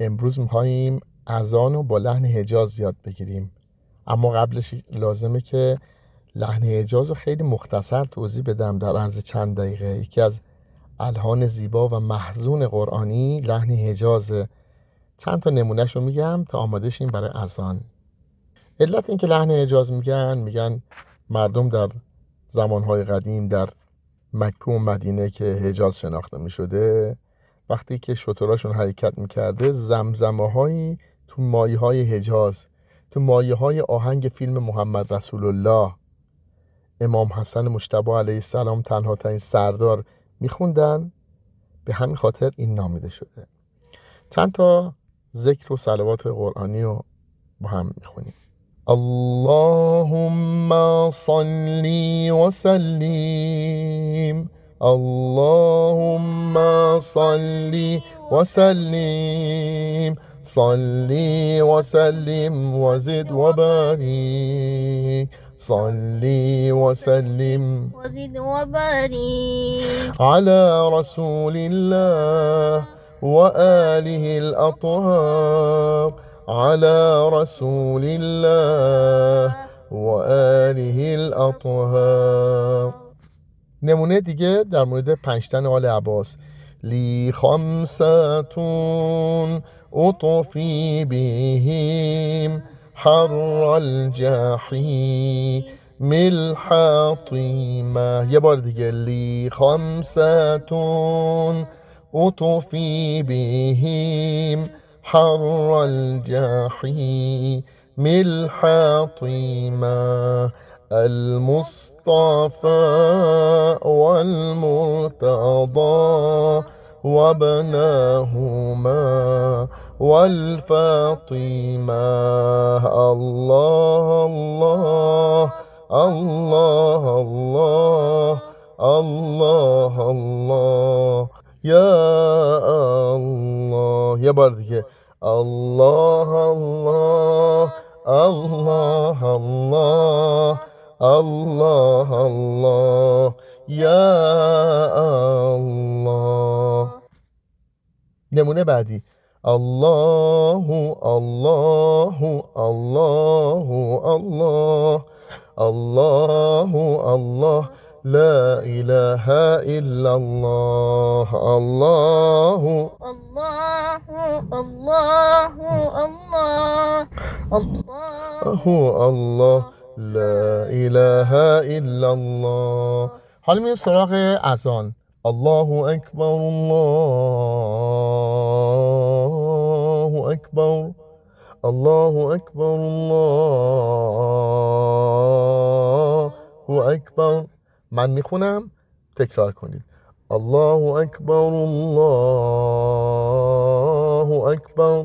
امروز میخواییم اذان رو با لحن حجاز یاد بگیریم. اما قبلش لازمه که لحن حجاز رو خیلی مختصر توضیح بدم در عرض چند دقیقه. یکی از الحان زیبا و محزون قرآنی لحن حجازه چند تا نمونهش رو میگم تا آماده شیم برای اذان. علت اینکه لحن حجاز میگن میگن مردم در زمانهای قدیم در مکه و مدینه که حجاز شناخته می‌شده وقتی که شتراشون حرکت می‌کرده زمزمه هایی تو مایه های حجاز تو مایه های آهنگ فیلم محمد رسول الله امام حسن مجتبی علیه السلام تنها ترین سردار میخوندن. به همین خاطر این نامیده شده. چند تا ذکر و صلوات قرآنی رو با هم می‌خونیم. اللهم صل وسلم اللهم صل وسلم. صل وسلم وزد وبارك. صل وسلم وزد وبارك. على رسول الله وآله الأطهار. على رسول الله وآله الأطهار. نمونه دیگه در مورد پنجتن آل عباس. لی خمساتون اطفی بهم حر الجحیم الحطیمه یه بار دیگه. لی خمساتون اطفی بهم حر الجحیم الحطیمه المصطفى والمرتضى وابناهما والفاطمة. الله الله الله الله الله الله. يا الله. يا بردك الله الله الله الله. الله الله. یا الله. نمونه بعدی الله الله الله الله. الله الله. لا إله إلا الله. الله. الله الله الله. الله الله. لا إله إلا الله حالا میریم سراغ اذان. الله اکبر الله اکبر الله اکبر الله اکبر من می‌خونم تکرار کنید. الله اکبر الله اکبر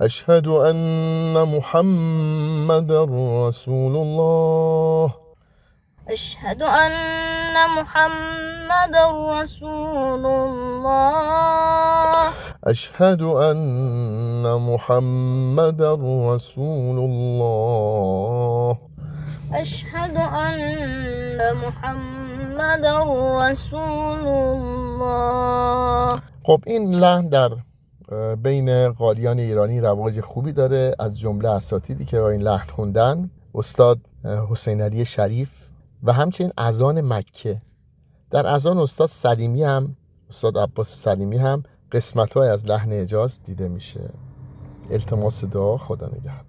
أشهد أن محمد رسول الله. أشهد أن محمد رسول الله. أشهد أن محمد رسول الله. أشهد أن محمد رسول الله. خب این لحن در بین قاریان ایرانی رواج خوبی داره از جمله اساتیدی که با این لحن خوندن استاد حسین علی شریف و همچنین اذان مکه. در اذان استاد سلیمی هم استاد عباس سلیمی هم قسمت های از لحن حجاز دیده میشه. التماس دعا خدا نگهدار.